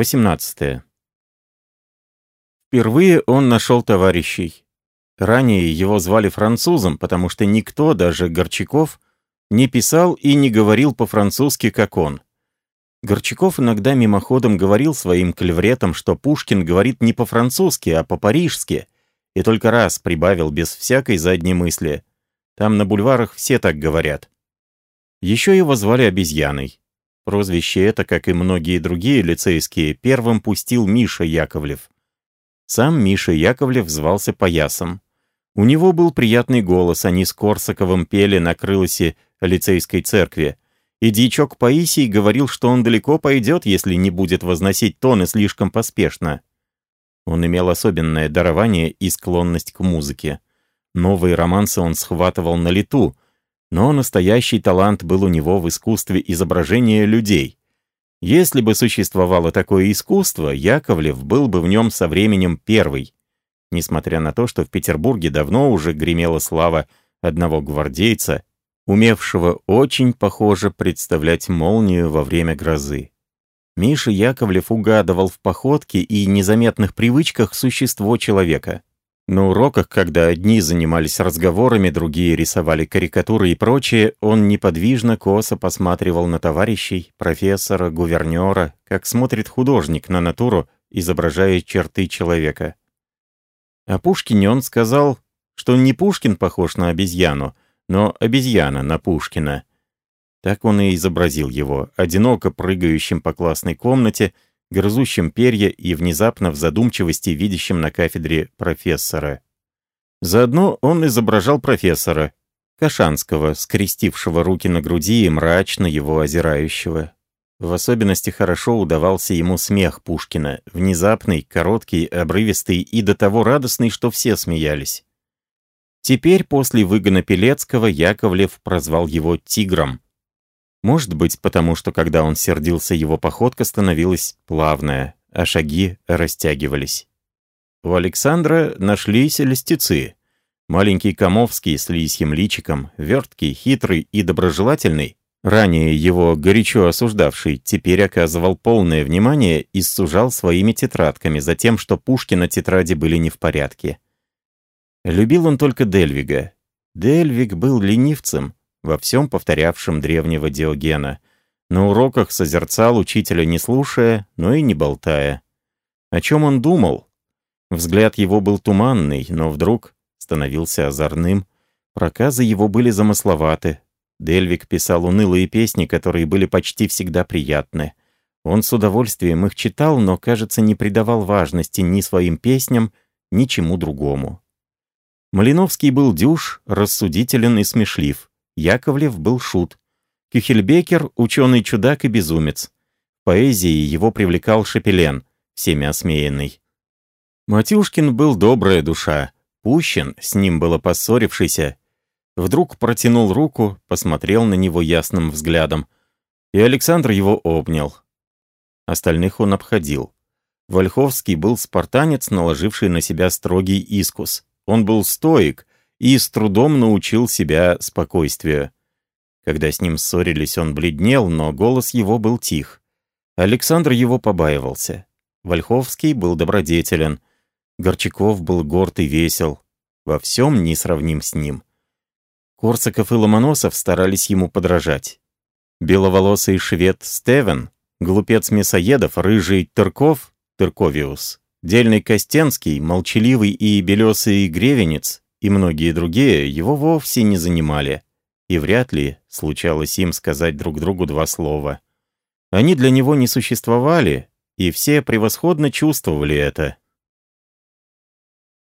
18. Впервые он нашел товарищей. Ранее его звали французом, потому что никто, даже Горчаков, не писал и не говорил по-французски, как он. Горчаков иногда мимоходом говорил своим клевретам, что Пушкин говорит не по-французски, а по-парижски, и только раз прибавил без всякой задней мысли. Там на бульварах все так говорят. Еще его звали обезьяной. Прозвище это, как и многие другие лицейские, первым пустил Миша Яковлев. Сам Миша Яковлев звался Поясом. У него был приятный голос, они с Корсаковым пели на крылосе лицейской церкви. И дьячок Паисий говорил, что он далеко пойдет, если не будет возносить тоны слишком поспешно. Он имел особенное дарование и склонность к музыке. Новые романсы он схватывал на лету, но настоящий талант был у него в искусстве изображения людей. Если бы существовало такое искусство, Яковлев был бы в нем со временем первый. Несмотря на то, что в Петербурге давно уже гремела слава одного гвардейца, умевшего очень похоже представлять молнию во время грозы. Миша Яковлев угадывал в походке и незаметных привычках существо человека. На уроках, когда одни занимались разговорами, другие рисовали карикатуры и прочее, он неподвижно косо посматривал на товарищей, профессора, гувернера, как смотрит художник на натуру, изображая черты человека. О Пушкине он сказал, что не Пушкин похож на обезьяну, но обезьяна на Пушкина. Так он и изобразил его, одиноко прыгающим по классной комнате, грызущим перья и внезапно в задумчивости видящим на кафедре профессора. Заодно он изображал профессора, Кашанского, скрестившего руки на груди и мрачно его озирающего. В особенности хорошо удавался ему смех Пушкина, внезапный, короткий, обрывистый и до того радостный, что все смеялись. Теперь, после выгона Пелецкого, Яковлев прозвал его «тигром». Может быть, потому что, когда он сердился, его походка становилась плавная, а шаги растягивались. У Александра нашлись льстецы. Маленький Комовский с лисьим личиком, верткий, хитрый и доброжелательный, ранее его горячо осуждавший, теперь оказывал полное внимание и сужал своими тетрадками за тем, что Пушкина тетради были не в порядке. Любил он только Дельвига. Дельвиг был ленивцем, во всем повторявшим древнего Диогена. На уроках созерцал учителя не слушая, но и не болтая. О чем он думал? Взгляд его был туманный, но вдруг становился озорным. Проказы его были замысловаты. Дельвик писал унылые песни, которые были почти всегда приятны. Он с удовольствием их читал, но, кажется, не придавал важности ни своим песням, ни чему другому. Малиновский был дюж, рассудителен и смешлив. Яковлев был шут. Кюхельбекер — ученый-чудак и безумец. Поэзии его привлекал Шапелен, всеми осмеянный. Матюшкин был добрая душа. Пущин, с ним было поссорившийся, вдруг протянул руку, посмотрел на него ясным взглядом, и Александр его обнял. Остальных он обходил. Вольховский был спартанец, наложивший на себя строгий искус. Он был стоик, и с трудом научил себя спокойствию. Когда с ним ссорились, он бледнел, но голос его был тих. Александр его побаивался. Вольховский был добродетелен. Горчаков был горд и весел. Во всем не сравним с ним. Корсаков и Ломоносов старались ему подражать. Беловолосый швед Стевен, глупец Мясоедов, рыжий Тырков, Тырковиус, дельный Костенский, молчаливый и белесый Гревенец, и многие другие его вовсе не занимали, и вряд ли случалось им сказать друг другу два слова. Они для него не существовали, и все превосходно чувствовали это.